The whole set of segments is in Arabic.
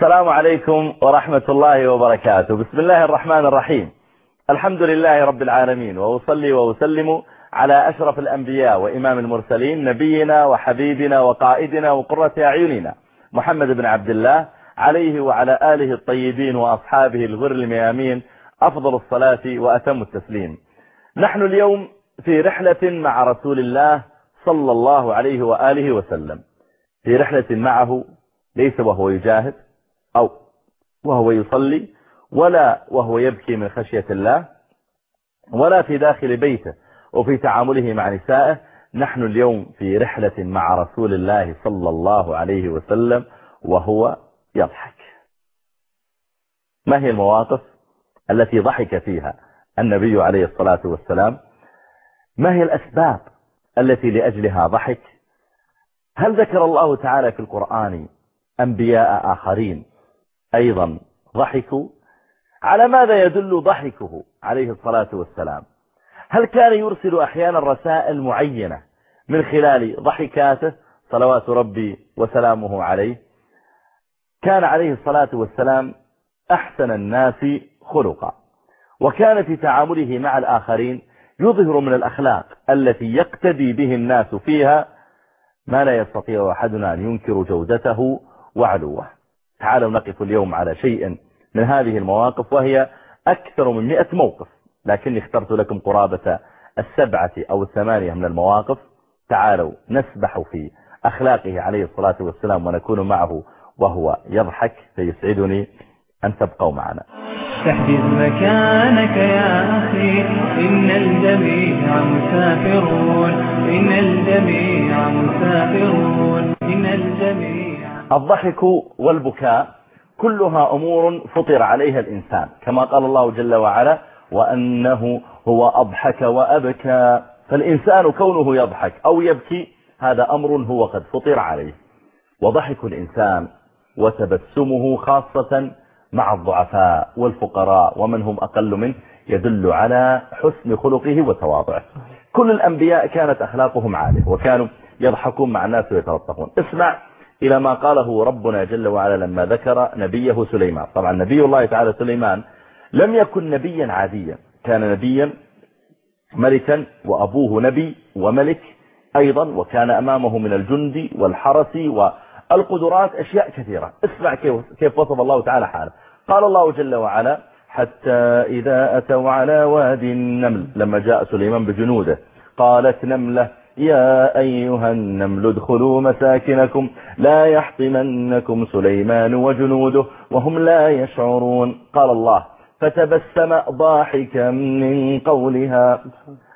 السلام عليكم ورحمة الله وبركاته. بسم الله الرحمن الرحيم. الحمد لله رب العالمين وأصلي وأسلم على أشرف الأنبياء وإمام المرسلين نبينا وحبيبنا وقائدنا وقرة أعيننا محمد بن عبد الله عليه وعلى آله الطيبين وأصحابه الغر الميامين أفضل الصلاة وأتم التسليم. نحن اليوم في رحلة مع رسول الله صلى الله عليه وآله وسلم. في رحلة معه ليس وهو يجاهد أو وهو يصلي ولا وهو يبكي من خشية الله ولا في داخل بيته وفي تعامله مع نسائه. نحن اليوم في رحلة مع رسول الله صلى الله عليه وسلم وهو يضحك. ما هي المواقف التي ضحك فيها النبي عليه الصلاة والسلام؟ ما هي الأسباب التي لأجلها ضحك؟ هل ذكر الله تعالى في القرآن أنبياء آخرين أيضا ضحكوا على ماذا يدل ضحكه عليه الصلاة والسلام؟ هل كان يرسل أحيانا رسائل معينة من خلال ضحكاته؟ صلوات ربي وسلامه عليه. كان عليه الصلاة والسلام أحسن الناس خلقا وكان في تعامله مع الآخرين يظهر من الأخلاق التي يقتدي به الناس فيها ما لا يستطيع أحدنا أن ينكر جودته وعلوه. تعالوا نقف اليوم على شيء من هذه المواقف وهي أكثر من مئة موقف لكني اخترت لكم قرابة السبعة أو الثمانية من المواقف. تعالوا نسبح في أخلاقه عليه الصلاة والسلام ونكون معه وهو يضحك فيسعدني أن تبقوا معنا. تحجز مكانك يا أخي إن الجميع مسافرون إن الجميع مسافرون إن الجميع الضحك والبكاء كلها أمور فطر عليها الإنسان كما قال الله جل وعلا وأنه هو أضحك وأبكى فالإنسان كونه يضحك أو يبكي هذا أمر هو قد فطر عليه. وضحك الإنسان وتبسمه خاصة مع الضعفاء والفقراء ومن هم أقل منه يدل على حسن خلقه وتواضعه. كل الأنبياء كانت أخلاقهم عالية وكانوا يضحكون مع الناس ويتلطفون. اسمع إلى ما قاله ربنا جل وعلا لما ذكر نبيه سليمان. طبعا نبي الله تعالى سليمان لم يكن نبيا عاديا. كان نبيا ملكا وأبوه نبي وملك أيضا وكان أمامه من الجند والحرس والقدرات أشياء كثيرة. اسمع كيف, وصف الله تعالى حاله. قال الله جل وعلا حتى إذا أتوا على وادي النمل لما جاء سليمان بجنوده قالت نملة يا أيها النمل ادخلوا مساكنكم لا يحطمنكم سليمان وجنوده وهم لا يشعرون. قال الله فتبسم ضاحكا من قولها.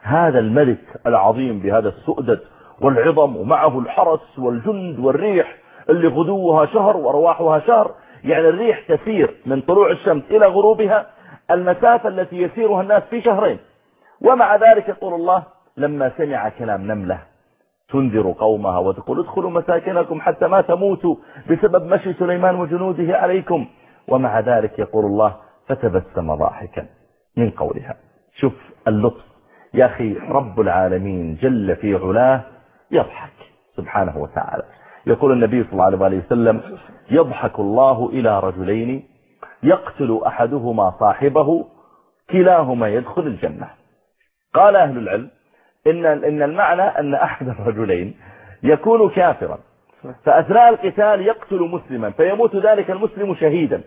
هذا الملك العظيم بهذا السؤدد والعظم ومعه الحرس والجند والريح اللي غدوها شهر ورواحها شهر يعني الريح تسير من طلوع الشمس إلى غروبها المسافة التي يسيرها الناس في شهرين. ومع ذلك يقول الله لما سمع كلام نملة تنذر قومها وتقول ادخلوا مساكنكم حتى ما تموتوا بسبب مشي سليمان وجنوده عليكم. ومع ذلك يقول الله فتبسم ضاحكا من قولها. شوف اللطف. يا أخي رب العالمين جل في علاه يضحك سبحانه وتعالى. يقول النبي صلى الله عليه وسلم يضحك الله إلى رجلين يقتل أحدهما صاحبه كلاهما يدخل الجنة. قال أهل العلم إن, إن المعنى أن أحد الرجلين يكون كافرا. فأثناء القتال يقتل مسلما فيموت ذلك المسلم شهيدا.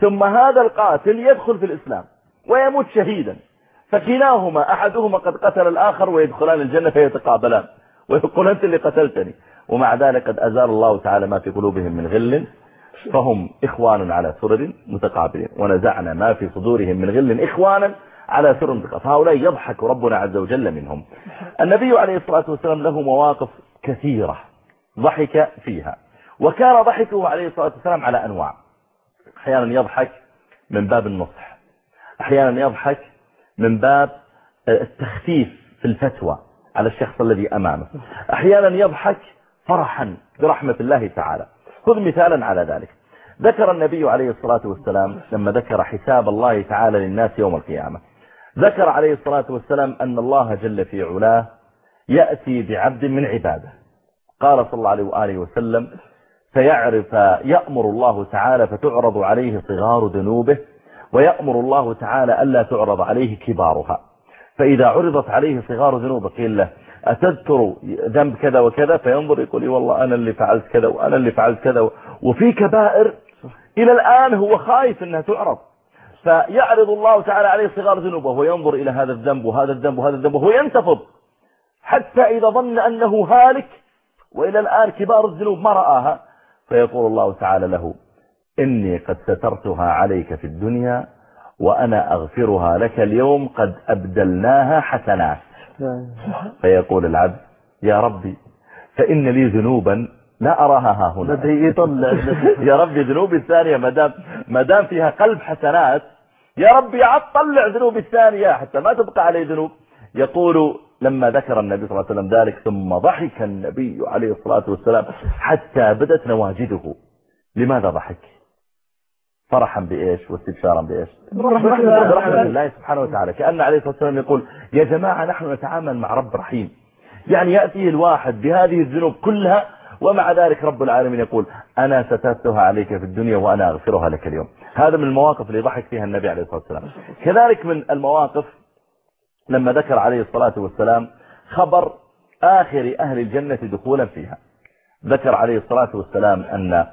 ثم هذا القاتل يدخل في الإسلام ويموت شهيدا. فكلاهما أحدهما قد قتل الآخر ويدخلان الجنة فيتقابلان. ويقول أنت اللي قتلتني. ومع ذلك قد أزال الله تعالى ما في قلوبهم من غل. فهم إخوان على سرر متقابلين. ونزعنا ما في صدورهم من غل إخوانا. على سر فهؤلاء يضحك ربنا عز وجل منهم. النبي عليه الصلاة والسلام له مواقف كثيرة ضحك فيها. وكان ضحكه عليه الصلاة والسلام على أنواع. أحيانا يضحك من باب النصح. أحيانا يضحك من باب التخفيف في الفتوى على الشخص الذي أمامه. أحيانا يضحك فرحا برحمة الله تعالى. خذ مثالا على ذلك. ذكر النبي عليه الصلاة والسلام لما ذكر حساب الله تعالى للناس يوم القيامة. ذكر عليه الصلاة والسلام أن الله جل في علاه يأتي بعبد من عباده. قال صلى الله عليه وآله وسلم فيعرف يأمر الله تعالى فتعرض عليه صغار ذنوبه ويأمر الله تعالى ألا تعرض عليه كبارها. فإذا عرضت عليه صغار ذنوبه قيل له أتذكر ذنب كذا وكذا؟ فينظر يقول لي والله أنا اللي فعلت كذا وأنا اللي فعلت كذا. وفي كبائر إلى الآن هو خايف أنها تعرض. فيعرض الله تعالى عليه صغار ذنوبه وينظر إلى هذا الذنب وهذا الذنب وهذا الذنب وهو ينتفض. حتى إذا ظن أنه هالك وإلى الآن كبار الذنوب ما رآها فيقول الله تعالى له إني قد سترتها عليك في الدنيا وأنا أغفرها لك اليوم قد أبدلناها حسنات. فيقول العبد يا ربي فإن لي ذنوبا لا أراها ها هنا. يا ربي ذنوبي الثانية مدام مدام فيها قلب حسنات يا ربي عاد طلع ذنوبي الثانية حتى ما تبقى علي ذنوب. يقول لما ذكر النبي صلى الله عليه وسلم ذلك ثم ضحك النبي عليه الصلاة والسلام حتى بدت نواجده. لماذا ضحك؟ فرحا بإيش واستبشارا بإيش؟ برحمة الله سبحانه وتعالى. كأن عليه الصلاة والسلام يقول يا جماعة نحن نتعامل مع رب رحيم. يعني يأتي الواحد بهذه الذنوب كلها ومع ذلك رب العالمين يقول أنا سترتها عليك في الدنيا وأنا أغفرها لك اليوم. هذا من المواقف اللي ضحك فيها النبي عليه الصلاة والسلام. كذلك من المواقف لما ذكر عليه الصلاة والسلام خبر آخر أهل الجنة دخولا فيها. ذكر عليه الصلاة والسلام أن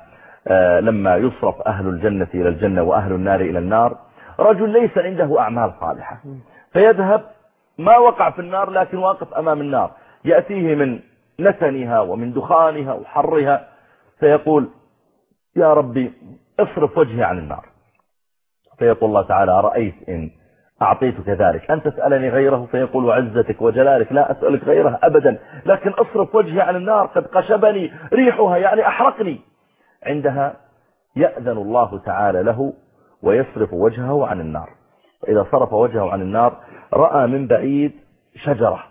آه، لما يصرف أهل الجنة إلى الجنة وأهل النار إلى النار رجل ليس عنده أعمال صالحة. فيذهب ما وقع في النار لكن واقف أمام النار. يأتيه من نتنها ومن دخانها وحرها فيقول يا ربي اصرف وجهي عن النار. فيقول الله تعالى أرأيت إن أعطيتك ذلك أن تسألني غيره؟ فيقول وعزتك وجلالك لا أسألك غيره أبدا لكن أصرف وجهي عن النار قد قشبني ريحها يعني أحرقني. عندها يأذن الله تعالى له ويصرف وجهه عن النار. إذا صرف وجهه عن النار رأى من بعيد شجرة.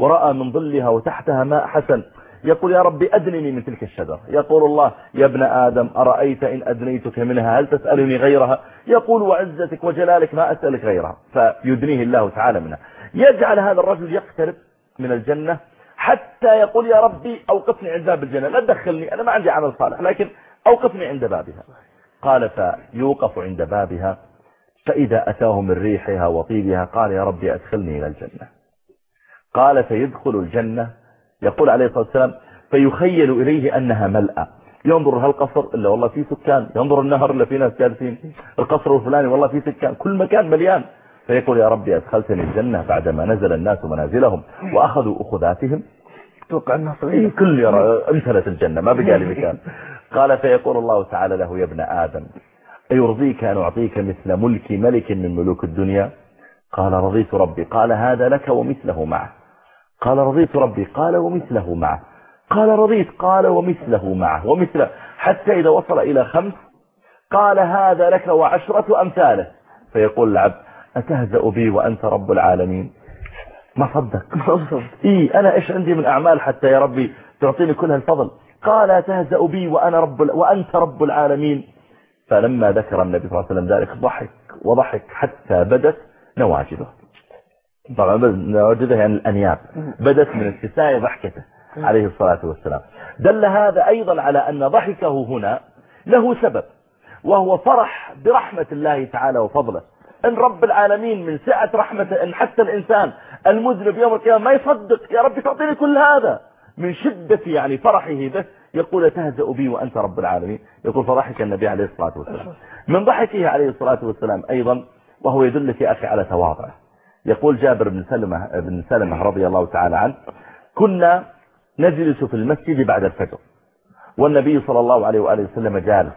ورأى من ظلها وتحتها ماء حسن. يقول يا ربي أدنني من تلك الشجرة يقول الله يا ابن آدم أرأيت إن أدنيتك منها؟ هل تسألني غيرها؟ يقول وعزتك وجلالك ما أسألك غيرها. فيدنيه الله تعالى منها. يجعل هذا الرجل يقترب من الجنة حتى يقول يا ربي أوقفني عند باب الجنة. لا تدخلني أنا ما عندي عمل صالح لكن أوقفني عند بابها. قال فيوقف عند بابها فإذا أتاه من ريحها وطيبها قال يا ربي أدخلني إلى الجنة. قال فيدخل الجنة. يقول عليه الصلاة والسلام فيخيل إليه أنها ملأة ينظر هالقصر إلا والله في سكان. ينظر النهر إلا في ناس جالسين. القصر الفلاني والله في سكان. كل مكان مليان. فيقول يا ربي أدخلتني الجنة بعدما نزل الناس منازلهم وأخذوا أخذاتهم. توقع صغيرة. كل يرى امثلت الجنة. ما بقى لي مكان. قال فيقول الله تعالى له يا ابن آدم أيرضيك أن أعطيك مثل ملك ملك من ملوك الدنيا؟ قال رضيت ربي. قال هذا لك ومثله معه. قال رضيت ربي قال ومثله معه. قال رضيت قال ومثله معه ومثله. حتى إذا وصل إلى خمس قال هذا لك وعشرة أمثاله. فيقول العبد أتهزأ بي وأنت رب العالمين؟ ما صدق. إيه أنا إيش عندي من أعمال حتى يا ربي تعطيني كل هالفضل؟ قال تهزأ بي وأنا رب وأنت رب العالمين. فلما ذكر النبي صلى الله عليه وسلم ذلك ضحك وضحك حتى بدت نواجده طبعا نواجده يعني الأنياب. بدت من اتساع ضحكته عليه الصلاة والسلام. دل هذا أيضا على أن ضحكه هنا له سبب وهو فرح برحمة الله تعالى وفضله. إن رب العالمين من سعة رحمته إن حتى الإنسان المذنب يوم القيامة ما يصدق يا رب تعطيني كل هذا. من شدة يعني فرحه به يقول تهزأ بي وأنت رب العالمين. يقول فضحك النبي عليه الصلاة والسلام. من ضحكه عليه الصلاة والسلام أيضا وهو يدلك يا أخي على تواضعه. يقول جابر بن سلمة, بن سلمة رضي الله تعالى عنه كنا نجلس في المسجد بعد الفجر والنبي صلى الله عليه وآله وسلم جالس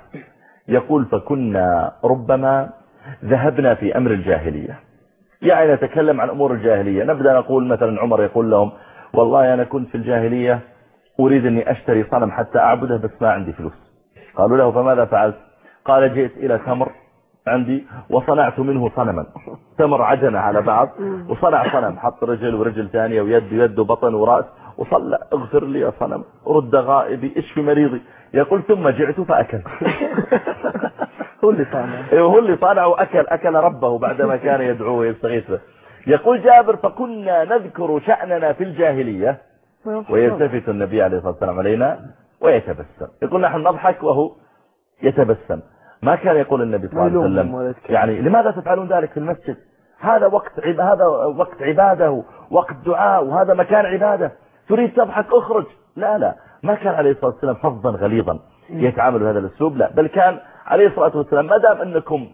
يقول فكنا ربما ذهبنا في أمر الجاهلية. يعني نتكلم عن أمور الجاهلية. نبدأ نقول مثلا عمر يقول لهم والله أنا كنت في الجاهلية أريد أني أشتري صنم حتى أعبده بس ما عندي فلوس. قالوا له فماذا فعلت؟ قال جئت إلى تمر عندي وصنعت منه صنما. تمر عجنة على بعض وصنع صنم. حط رجل ورجل ثانية ويد ويد وبطن ورأس وصلى. اغفر لي يا صنم. رد غائبي اشفي مريضي؟ يقول ثم جعت فأكل. هو اللي صانع أيوه هو اللي صانع وأكل. أكل ربه بعدما كان يدعوه ويستغيث به. يقول جابر فكنا نذكر شأننا في الجاهلية ويلتفت النبي عليه الصلاة والسلام علينا ويتبسم. يقول نحن نضحك وهو يتبسم. ما كان يقول النبي صلى الله عليه وسلم. يعني لماذا تفعلون ذلك في المسجد؟ هذا وقت عب... هذا وقت عبادة وقت دعاء وهذا مكان عبادة. تريد تضحك اخرج. لا لا. ما كان عليه الصلاة والسلام فظا غليظا يتعامل بهذا الأسلوب. لا بل كان عليه الصلاة والسلام ما دام أنكم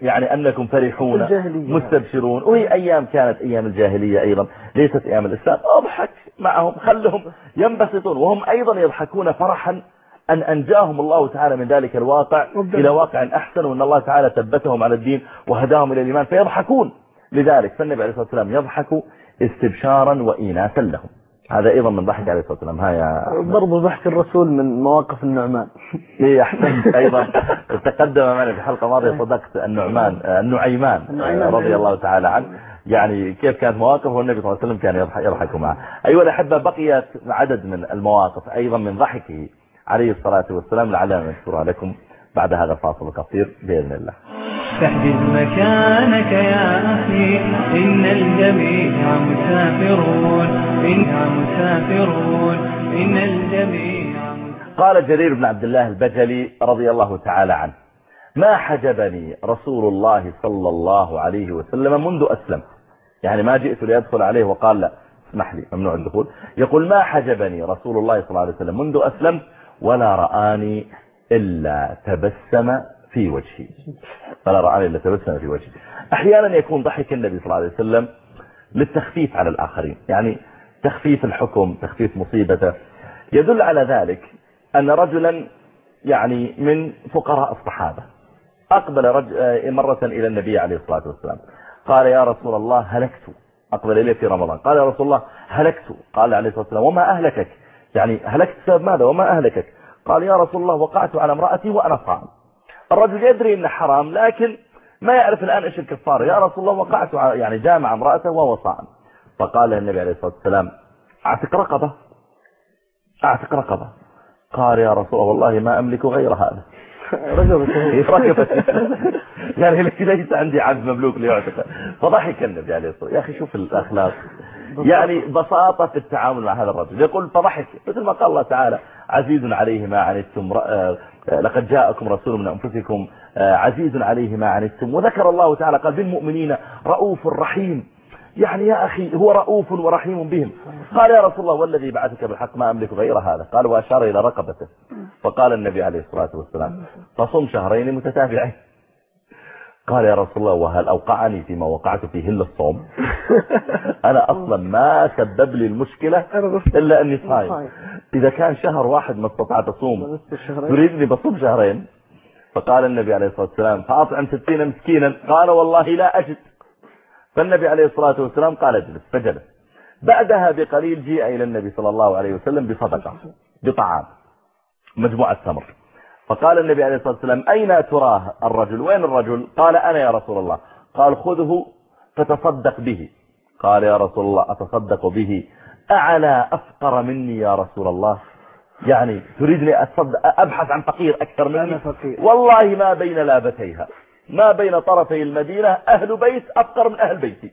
يعني أنكم فرحون. مستبشرون وهي أيام كانت أيام الجاهلية أيضا ليست أيام الإسلام. أضحك معهم خلهم ينبسطون وهم أيضا يضحكون فرحا أن أنجاهم الله تعالى من ذلك الواقع ربنا. إلى واقع أحسن وأن الله تعالى ثبتهم على الدين وهداهم إلى الإيمان فيضحكون. لذلك فالنبي عليه الصلاة والسلام يضحك استبشارا وإناثا لهم. هذا أيضا من ضحك عليه الصلاة والسلام. ها يا برضو ضحك الرسول من مواقف النعمان. إيه أحسنت أيضا. تقدم معنا في حلقة ماضية صدقت النعمان النعيمان رضي الله تعالى عنه. يعني كيف كانت مواقف والنبي صلى الله عليه وسلم كان يضحك, يضحك معه. أيها الأحبة بقيت عدد من المواقف أيضا من ضحكه. عليه الصلاة والسلام لعلنا نذكرها لكم بعد هذا الفاصل القصير بإذن الله. فاحجز مكانك يا أخي إن الجميع مسافرون إنا مسافرون إن الجميع قال جرير بن عبد الله البجلي رضي الله تعالى عنه ما حجبني رسول الله صلى الله عليه وسلم منذ أسلم يعني ما جئت ليدخل عليه وقال لا اسمح لي ممنوع الدخول. يقول ما حجبني رسول الله صلى الله عليه وسلم منذ أسلم ولا رآني إلا تبسم في وجهي. ولا رآني إلا تبسم في وجهي. أحيانا يكون ضحك النبي صلى الله عليه وسلم للتخفيف على الآخرين. يعني تخفيف الحكم تخفيف مصيبته. يدل على ذلك أن رجلا يعني من فقراء الصحابة. أقبل رجل مرة إلى النبي عليه الصلاة والسلام. قال يا رسول الله هلكت. أقبل إليه في رمضان. قال يا رسول الله هلكت. قال عليه الصلاة والسلام وما أهلكك؟ يعني هلكت بسبب ماذا؟ وما أهلكك. قال يا رسول الله وقعت على امرأتي وأنا صائم. الرجل يدري أنه حرام لكن ما يعرف الآن إيش الكفارة. يا رسول الله وقعت على- يعني جامع امرأته وهو صائم. فقال له النبي عليه الصلاة والسلام اعتق رقبة. اعتق رقبة. قال يا رسول الله والله ما أملك غير هذا. رجل يعني ليس عندي عبد مملوك ليعتق فضحك النبي عليه الصلاة يا أخي شوف الأخلاق. يعني بساطة في التعامل مع هذا الرجل. يقول فضحك. مثل ما قال الله تعالى عزيز عليه ما عنتم آه، لقد جاءكم رسول من أنفسكم آه، عزيز عليه ما عنتم. وذكر الله تعالى قال بالمؤمنين رؤوف رحيم. يعني يا أخي هو رؤوف ورحيم بهم. قال يا رسول الله والذي بعثك بالحق ما أملك غير هذا. قال وأشار إلى رقبته. فقال النبي عليه الصلاة والسلام فصم شهرين متتابعين. قال يا رسول الله وهل أوقعني فيما وقعت فيه إلا الصوم؟ أنا أصلا ما سبب لي المشكلة إلا أني صايم. إذا كان شهر واحد ما استطعت أصوم تريدني بصوم شهرين؟ فقال النبي عليه الصلاة والسلام فأطعم ستين مسكينا. قال والله لا أجد. فالنبي عليه الصلاة والسلام قال اجلس فجلس. بعدها بقليل جيء إلى النبي صلى الله عليه وسلم بصدقة بطعام مجموعة تمر. فقال النبي عليه الصلاة والسلام أين تراه الرجل؟ وين الرجل؟ قال أنا يا رسول الله. قال خذه فتصدق به. قال يا رسول الله أتصدق به. أعلى أفقر مني يا رسول الله؟ يعني تريدني أتصدق أبحث عن فقير أكثر مني؟ فقير. والله ما بين لابتيها. ما بين طرفي المدينة أهل بيت أفقر من أهل بيتي.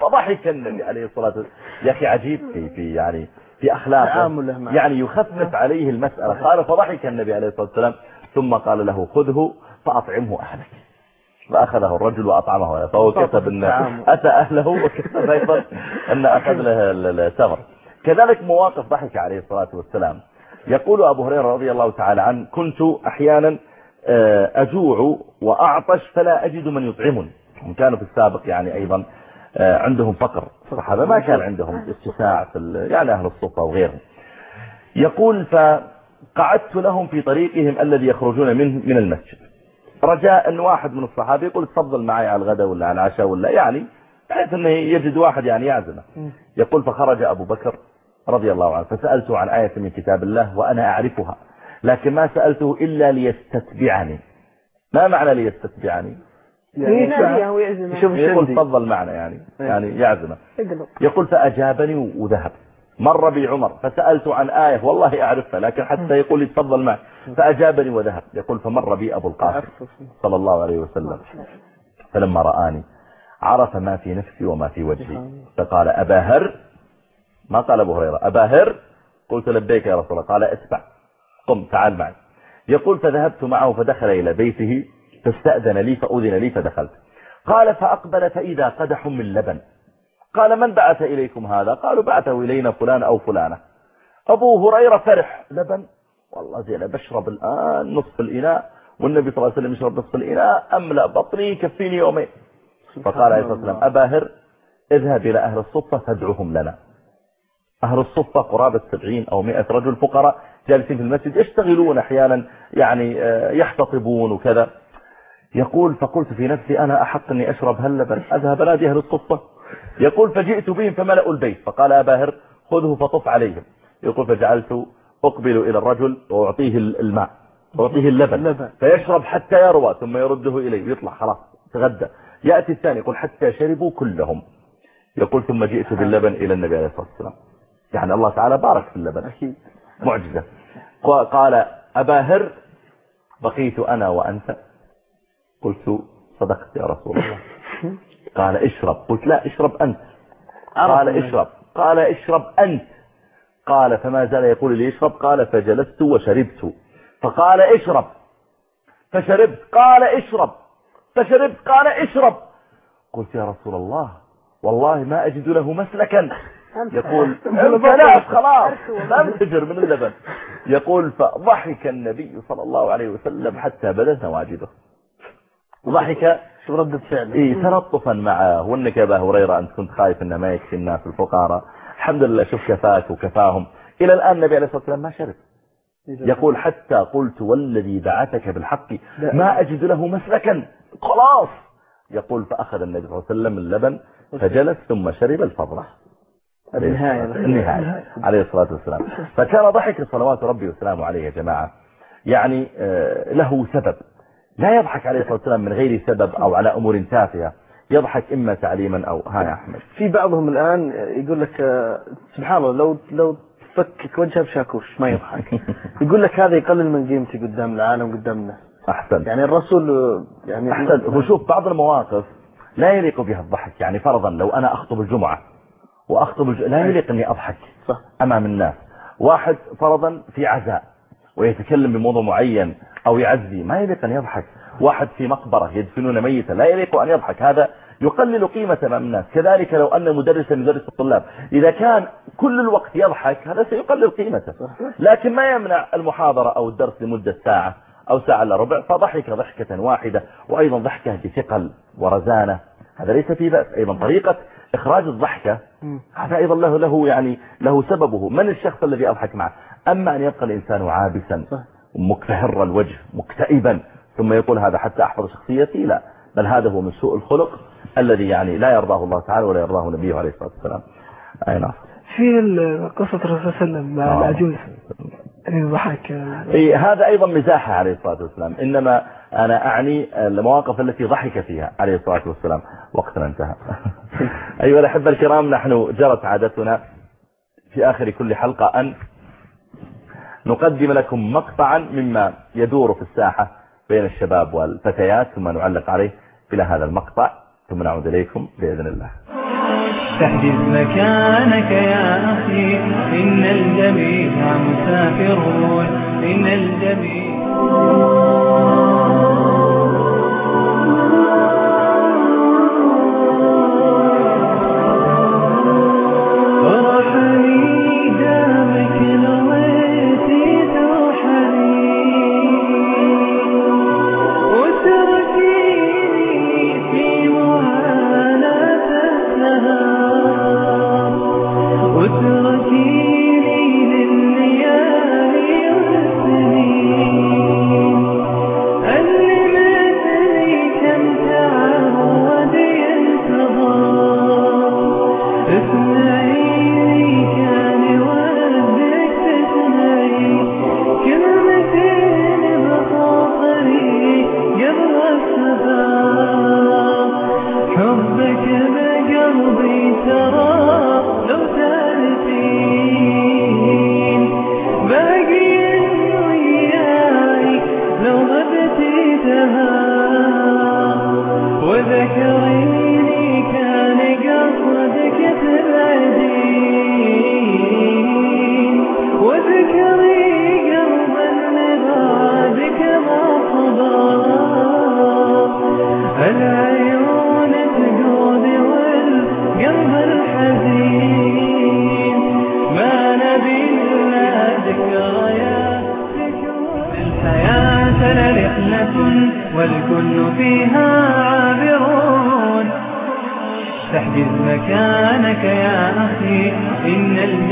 فضحك النبي عليه الصلاة والسلام. يا أخي عجيب في, في يعني في أخلاقه. يعني يخفف عليه المسألة. قال فضحك النبي عليه الصلاة والسلام ثم قال له خذه فأطعمه أهلك. فأخذه الرجل وأطعمه. فهو كتب أن. أتى أهله وكتب أيضا أن أخذ له ال- التمر. كذلك مواقف ضحك عليه الصلاة والسلام. يقول أبو هريرة رضي الله تعالى عنه كنت أحيانا آه، أجوع وأعطش فلا أجد من يطعمني. هم كانوا في السابق يعني أيضا عندهم فقر الصحابة. ما كان عندهم اتساع في يعني أهل الصفة وغيرهم. يقول فقعدت لهم في طريقهم الذي يخرجون منه من المسجد. رجاء أن واحد من الصحابة يقول تفضل معي على الغداء ولا على العشاء ولا يعني بحيث أنه يجد واحد يعني يعزمه. يقول فخرج أبو بكر رضي الله عنه فسألته عن آية من كتاب الله وأنا أعرفها لكن ما سألته إلا ليستتبعني. ما معنى ليستتبعني؟ يناديه ويعزمه يشوف إيش يقول تفضل معنا يعني يعني يعزمه. يقول فأجابني وذهب. مر بي عمر فسألت عن آية والله أعرفها لكن حتى يقول لي تفضل معي. فأجابني وذهب. يقول فمر بي أبو القاسم صلى الله عليه وسلم. فلما رآني عرف ما في نفسي وما في وجهي. فقال أبا هر ما قال أبو هريرة أبا هر قلت لبيك يا رسول الله قال اسمع قم تعال معي. يقول فذهبت معه فدخل إلى بيته فاستأذن لي فأذن لي فدخلت. قال فأقبل فإذا قدح من لبن. قال من بعث إليكم هذا؟ قالوا بعثه إلينا فلان أو فلانة. أبو هريرة فرح. لبن؟ والله زين بشرب الآن نصف الإناء. والنبي صلى الله عليه وسلم يشرب نصف الإناء. أملأ بطني يكفيني يومين. فقال عليه الصلاة والسلام أباهر اذهب إلى أهل الصفة فادعوهم لنا. أهل الصفة قرابة سبعين أو مئة رجل فقراء جالسين في المسجد يشتغلون أحيانا يعني آه، يحتطبون وكذا. يقول فقلت في نفسي أنا أحق أني أشرب هاللبن أذهب؟ نادي أهل الصفة يقول فجئت بهم فملأوا البيت. فقال أباهر خذه فطف عليهم. يقول فجعلت أقبل إلى الرجل وأعطيه الماء أعطيه اللبن فيشرب حتى يروى ثم يرده إليه. يطلع خلاص تغدى. يأتي الثاني يقول حتى شربوا كلهم. يقول ثم جئت باللبن إلى النبي عليه الصلاة والسلام. يعني الله تعالى بارك في اللبن. أكيد. معجزة. قال أبا هر بقيت أنا وأنت. قلت صدقت يا رسول الله. قال اشرب. قلت لا اشرب أنت. قال اشرب. قال اشرب أنت. قال فما زال يقول لي اشرب. قال فجلست وشربت. فقال اشرب. فشربت. قال اشرب. فشربت. قال اشرب. قلت يا رسول الله والله ما أجد له مسلكا. يقول امتلأت خلاص. انفجر من اللبن. يقول فضحك النبي صلى الله عليه وسلم حتى بدت نواجده. ضحك شو ردة فعل اي تلطفا معه وإنك يا أبا هريرة أنت كنت خايف إنه ما يكفي الناس الفقراء. الحمد لله شوف كفاك وكفاهم. إلى الآن النبي عليه الصلاة والسلام ما شرب. يقول حتى قلت والذي بعثك بالحق ما أجد له مسلكا. خلاص. يقول فأخذ النبي صلى الله عليه وسلم اللبن فجلس ثم شرب الفضلة النهاية. النهاية. عليه الصلاة والسلام. فكان ضحك صلوات ربي وسلامه عليه يا جماعة. يعني آه، له سبب. لا يضحك عليه الصلاة والسلام من غير سبب أو على أمور تافهة. يضحك إما تعليما أو ها يا أحمد. في بعضهم الآن يقول لك سبحان الله لو لو تفكك وجهه بشاكوش ما يضحك. يقول لك هذا يقلل من قيمتي قدام العالم قدام الناس. أحسن. يعني الرسول يعني أحسن. هو شوف بعض المواقف لا يليق بها الضحك. يعني فرضا لو أنا أخطب الجمعة وأخطب الج... لا يليق أني أضحك صح. أمام الناس. واحد فرضا في عزاء. ويتكلم بموضوع معين أو يعزي ما يليق أن يضحك. واحد في مقبرة يدفنون ميتا لا يليق أن يضحك. هذا يقلل قيمة أمام الناس. كذلك لو أن مدرسا يدرس الطلاب. إذا كان كل الوقت يضحك هذا سيقلل قيمته. لكن ما يمنع المحاضرة أو الدرس لمدة ساعة أو ساعة إلا ربع فضحك ضحكة واحدة وأيضا ضحكة بثقل ورزانة. هذا ليس في بأس. أيضا طريقة إخراج الضحكة هذا أيضا له له يعني له سببه. من الشخص الذي أضحك معه؟ أما أن يبقى الإنسان عابسا مكتهر الوجه مكتئبا ثم يقول هذا حتى أحفظ شخصيتي لا. بل هذا هو من سوء الخلق الذي يعني لا يرضاه الله تعالى ولا يرضاه نبيه عليه الصلاة والسلام. أي نعم. في قصة الرسول صلى الله عليه وسلم مع آه. العجوز. يعني ضحك إيه هذا أيضا مزاحة عليه الصلاة والسلام. إنما أنا أعني المواقف التي ضحك فيها عليه الصلاة والسلام. وقتنا انتهى. أيها الأحبة الكرام نحن جرت عادتنا في آخر كل حلقة أن نقدم لكم مقطعا مما يدور في الساحة بين الشباب والفتيات ثم نعلق عليه إلى هذا المقطع ثم نعود إليكم بإذن الله. تحجز مكانك يا أخي إن الجميع مسافرون إن الجميع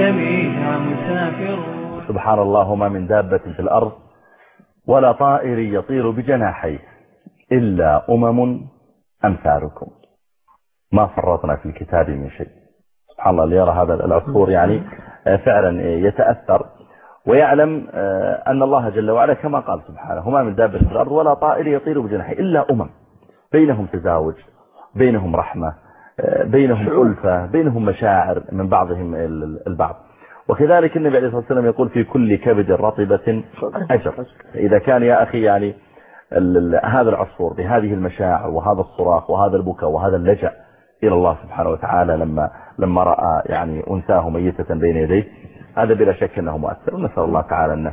الجميع مسافرون سبحان الله ما من دابة في الأرض ولا طائر يطير بجناحيه إلا أمم أمثالكم. ما فرطنا في الكتاب من شيء. سبحان الله اللي يرى هذا العصفور يعني آه، فعلا يتأثر ويعلم آه، أن الله جل وعلا كما قال سبحانه ما من دابة في الأرض ولا طائر يطير بجناحيه إلا أمم بينهم تزاوج بينهم رحمة آه، بينهم ألفة بينهم مشاعر من بعضهم البعض. وكذلك النبي عليه الصلاة والسلام يقول في كل كبد رطبة أجر. إذا كان يا أخي يعني هذا العصفور بهذه المشاعر وهذا الصراخ وهذا البكاء وهذا اللجأ إلى الله سبحانه وتعالى لما لما رأى يعني أنثاه ميتة بين يديه هذا بلا شك أنه مؤثر. ونسأل الله تعالى أنه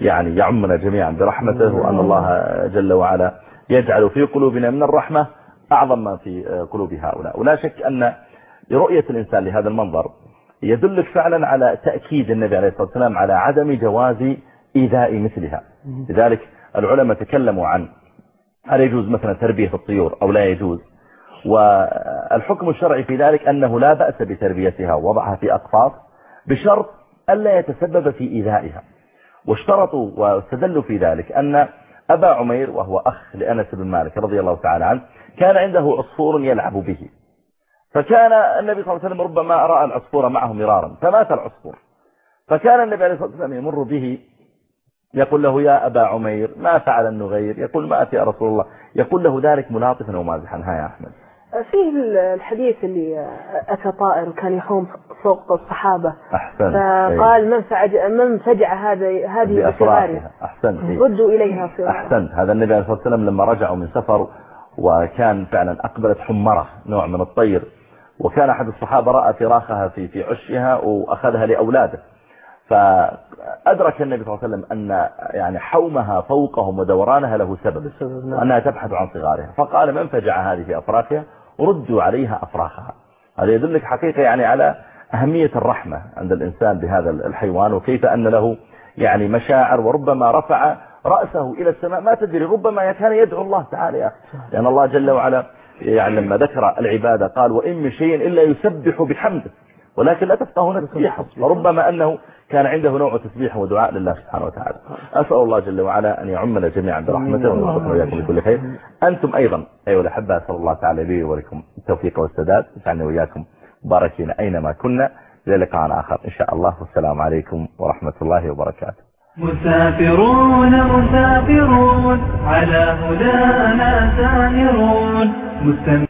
يعني يعمنا جميعا برحمته وأن الله جل وعلا يجعل في قلوبنا من الرحمة أعظم ما في قلوب هؤلاء. ولا شك أن رؤية الإنسان لهذا المنظر يدلك فعلا على تأكيد النبي عليه الصلاة والسلام على عدم جواز إيذاء مثلها. لذلك العلماء تكلموا عن هل يجوز مثلا تربية الطيور أو لا يجوز. والحكم الشرعي في ذلك أنه لا بأس بتربيتها ووضعها في أقفاص بشرط ألا يتسبب في إيذائها. واشترطوا واستدلوا في ذلك أن أبا عمير وهو أخ لأنس بن مالك رضي الله تعالى عنه كان عنده عصفور يلعب به. فكان النبي صلى الله عليه وسلم ربما رأى العصفور معه مرارا فمات العصفور فكان النبي عليه الصلاة والسلام يمر به يقول له يا أبا عمير ما فعل النغير؟ يقول مات يا رسول الله. يقول له ذلك ملاطفا ومازحا. ها يا أحمد. فيه الحديث اللي أتى طائر وكان يحوم فوق الصحابة. أحسن فقال من فجع من فجع هذا هذه بصغارها أحسن ردوا إليها صغارها أحسن هذا النبي عليه الصلاة والسلام لما رجعوا من سفر وكان فعلا أقبلت حمرة نوع من الطير. وكان أحد الصحابة رأى فراخها في في عشها وأخذها لأولاده. فأدرك النبي صلى الله عليه وسلم أن يعني حومها فوقهم ودورانها له سبب. وأنها تبحث عن صغارها. فقال من فجع هذه أفراخها؟ ردوا عليها أفراخها. هذا يدلك حقيقة يعني على أهمية الرحمة عند الإنسان بهذا الحيوان وكيف أن له يعني مشاعر وربما رفع رأسه إلى السماء ما تدري ربما كان يدعو الله تعالى يا أخي. لأن الله جل وعلا يعني لما ذكر العبادة. قال وإن من شيء إلا يسبح بحمده. ولكن لا تفقهون تسبيحه. وربما أنه كان عنده نوع تسبيح ودعاء لله سبحانه وتعالى. أسأل الله جل وعلا أن يعمنا جميعا برحمته ونصفنا وإياكم بكل خير. أنتم أيضا أيها الأحبة أسأل الله تعالى لي ولكم التوفيق والسداد. يجعلنا وإياكم. مباركين أينما كنا. إلى لقاء آخر إن شاء الله. والسلام عليكم ورحمة الله وبركاته. مسافرون مسافرون على هدانا مستمعون